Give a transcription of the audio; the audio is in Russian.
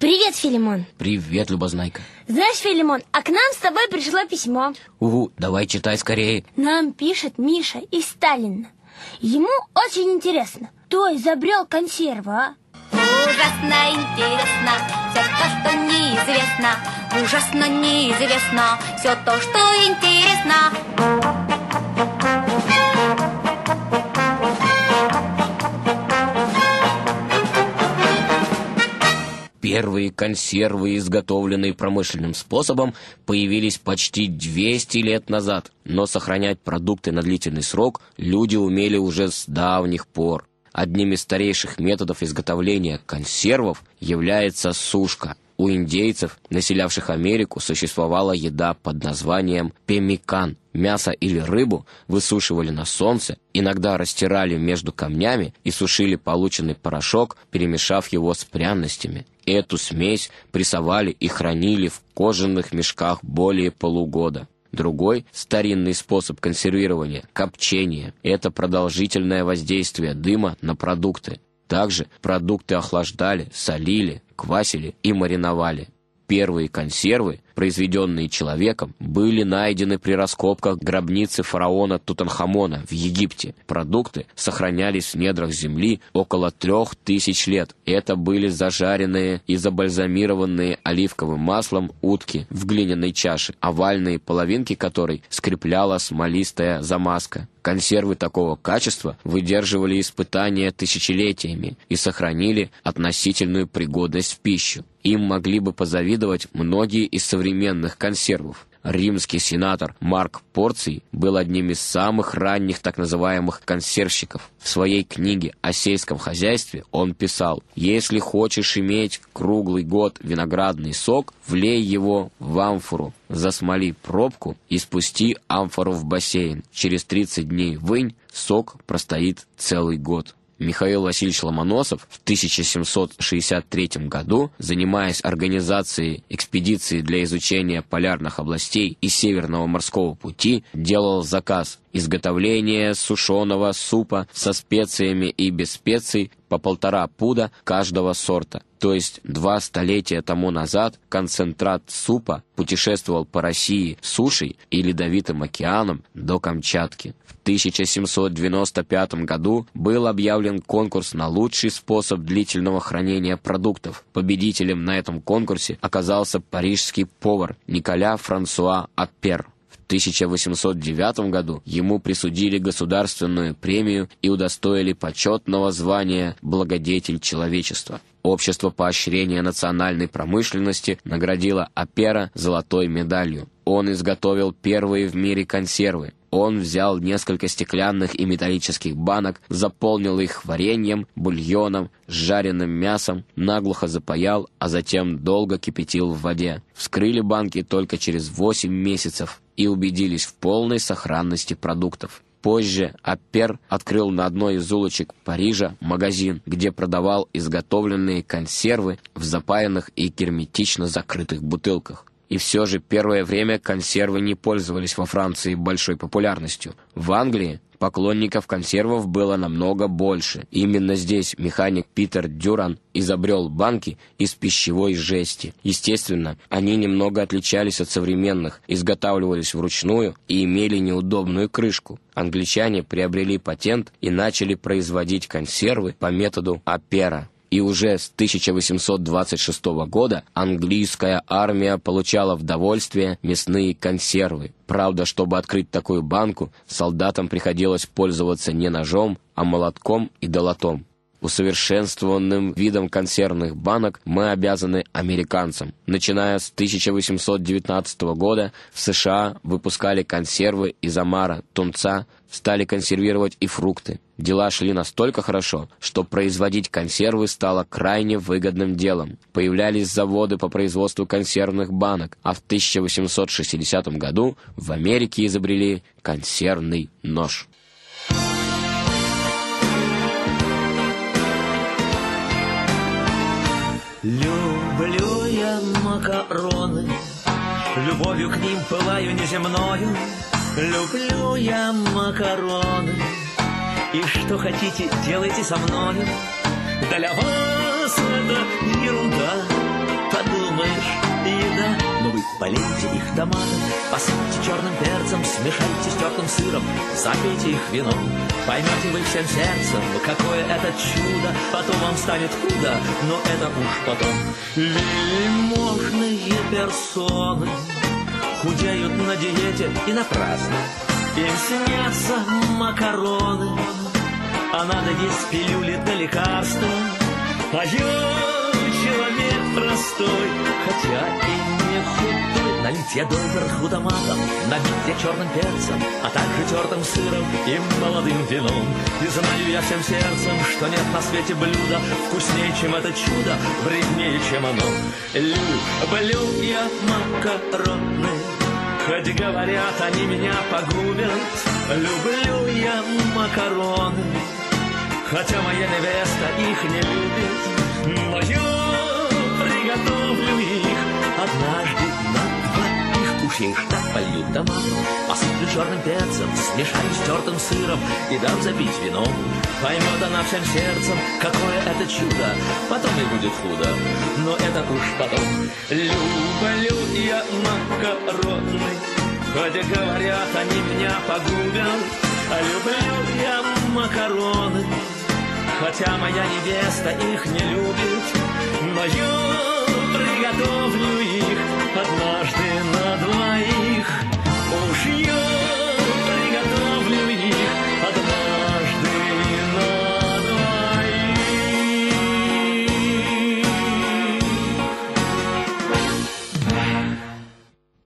Привет, Филимон. Привет, Любознайка. Знаешь, Филимон, а к нам с тобой пришло письмо. Угу, давай читай скорее. Нам пишет Миша из Сталина. Ему очень интересно, кто изобрел консервы, а? Ужасно интересно все то, что неизвестно. Ужасно неизвестно все то, что интересно. Первые консервы, изготовленные промышленным способом, появились почти 200 лет назад, но сохранять продукты на длительный срок люди умели уже с давних пор. Одним из старейших методов изготовления консервов является сушка. У индейцев, населявших Америку, существовала еда под названием пемикан. Мясо или рыбу высушивали на солнце, иногда растирали между камнями и сушили полученный порошок, перемешав его с пряностями. Эту смесь прессовали и хранили в кожаных мешках более полугода. Другой старинный способ консервирования – копчение. Это продолжительное воздействие дыма на продукты. Также продукты охлаждали, солили, квасили и мариновали. Первые консервы, произведенные человеком, были найдены при раскопках гробницы фараона Тутанхамона в Египте. Продукты сохранялись в недрах земли около трех тысяч лет. Это были зажаренные и забальзамированные оливковым маслом утки в глиняной чаше, овальные половинки которой скрепляла смолистая замазка. Консервы такого качества выдерживали испытания тысячелетиями и сохранили относительную пригодность в пищу. Им могли бы позавидовать многие из современных консервов. Римский сенатор Марк Порций был одним из самых ранних так называемых консервщиков. В своей книге о сельском хозяйстве он писал «Если хочешь иметь круглый год виноградный сок, влей его в амфору, засмоли пробку и спусти амфору в бассейн. Через 30 дней вынь, сок простоит целый год». Михаил Васильевич Ломоносов в 1763 году, занимаясь организацией экспедиции для изучения полярных областей и Северного морского пути, делал заказ изготовления сушеного супа со специями и без специй по полтора пуда каждого сорта. То есть два столетия тому назад концентрат супа путешествовал по России сушей и ледовитым океаном до Камчатки. В 1795 году был объявлен конкурс на лучший способ длительного хранения продуктов. Победителем на этом конкурсе оказался парижский повар Николя Франсуа Аппер. 1809 году ему присудили государственную премию и удостоили почетного звания «Благодетель человечества». Общество поощрения национальной промышленности наградило Апера золотой медалью. Он изготовил первые в мире консервы. Он взял несколько стеклянных и металлических банок, заполнил их вареньем, бульоном, жареным мясом, наглухо запаял, а затем долго кипятил в воде. Вскрыли банки только через 8 месяцев и убедились в полной сохранности продуктов. Позже Аппер открыл на одной из улочек Парижа магазин, где продавал изготовленные консервы в запаянных и герметично закрытых бутылках. И все же первое время консервы не пользовались во Франции большой популярностью. В Англии поклонников консервов было намного больше. Именно здесь механик Питер Дюран изобрел банки из пищевой жести. Естественно, они немного отличались от современных, изготавливались вручную и имели неудобную крышку. Англичане приобрели патент и начали производить консервы по методу Апера и уже с 1826 года английская армия получала в довольствие мясные консервы. Правда, чтобы открыть такую банку, солдатам приходилось пользоваться не ножом, а молотком и долотом. Усовершенствованным видом консервных банок мы обязаны американцам. Начиная с 1819 года в США выпускали консервы из омара, тунца, стали консервировать и фрукты. Дела шли настолько хорошо, что производить консервы стало крайне выгодным делом. Появлялись заводы по производству консервных банок, а в 1860 году в Америке изобрели консервный нож. Любовью к ним пылаю неземною. Люблю я макароны, и что хотите, делайте со мною. Для вас это ерунда, полейте их томатом, посыпьте черным перцем, смешайте с тертым сыром, запейте их вином. Поймете вы всем сердцем, какое это чудо, потом вам станет худо, но это уж потом. Вельможные персоны худеют на диете и напрасно. Им снятся макароны, а надо есть пилюли до лекарства. А я человек простой, хотя и. Налить я доверху томатом, набить я черным перцем, а также тертым сыром и молодым вином. И знаю я всем сердцем, что нет на свете блюда вкуснее, чем это чудо, вреднее, чем оно. Люблю я макароны, Хоть говорят, они меня погубят, люблю я макароны. Хотя моя невеста их не любит, так полью томатом, посыплю черным перцем, смешаю с тертым сыром и дам запить вином. Поймет она всем сердцем, какое это чудо, потом и будет худо, но это уж потом. Люблю я макароны, хотя говорят, они меня погубят, люблю я макароны, Хотя моя невеста их не любит, но я приготовлю их однажды на двоих. Уж я